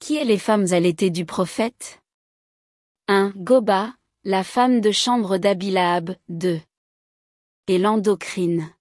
Qui est les femmes allaitées du prophète? 1. Goba, la femme de chambre d'Abilahab, 2. Et l'endocrine.